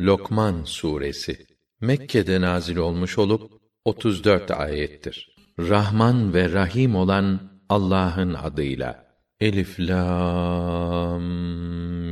Lokman suresi Mekke'de nazil olmuş olup 34 ayettir. Rahman ve Rahim olan Allah'ın adıyla. Elif lam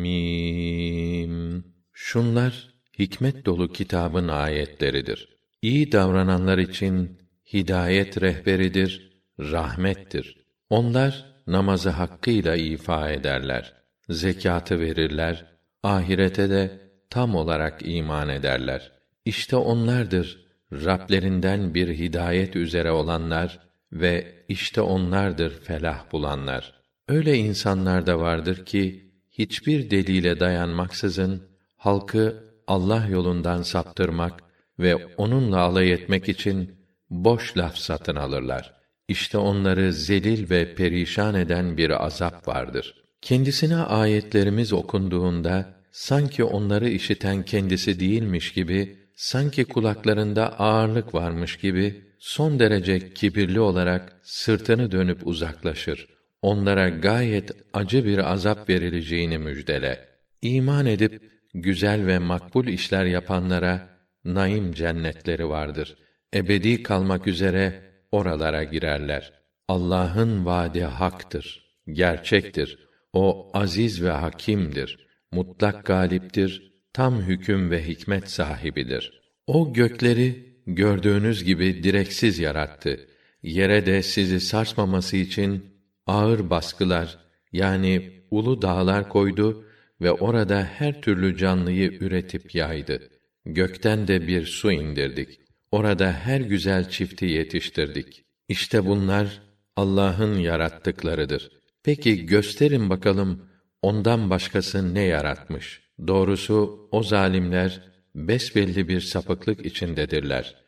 mim. Şunlar hikmet dolu kitabın ayetleridir. İyi davrananlar için hidayet rehberidir, rahmettir. Onlar namazı hakkıyla ifa ederler. Zekatı verirler, ahirete de tam olarak iman ederler. İşte onlardır Rablerinden bir hidayet üzere olanlar ve işte onlardır felah bulanlar. Öyle insanlar da vardır ki hiçbir delile dayanmaksızın halkı Allah yolundan saptırmak ve onunla alay etmek için boş laf satın alırlar. İşte onları zelil ve perişan eden bir azap vardır. Kendisine ayetlerimiz okunduğunda sanki onları işiten kendisi değilmiş gibi, sanki kulaklarında ağırlık varmış gibi son derece kibirli olarak sırtını dönüp uzaklaşır. Onlara gayet acı bir azap verileceğini müjdele. İman edip güzel ve makbul işler yapanlara naim cennetleri vardır. Ebedi kalmak üzere oralara girerler. Allah'ın vaadi haktır, gerçektir. O aziz ve hakimdir. Mutlak galiptir, tam hüküm ve hikmet sahibidir. O gökleri gördüğünüz gibi direksiz yarattı. Yere de sizi sarsmaması için ağır baskılar yani ulu dağlar koydu ve orada her türlü canlıyı üretip yaydı. Gökten de bir su indirdik. Orada her güzel çifti yetiştirdik. İşte bunlar Allah'ın yarattıklarıdır. Peki gösterin bakalım ondan başkası ne yaratmış? Doğrusu o zalimler besbelli bir sapıklık içindedirler.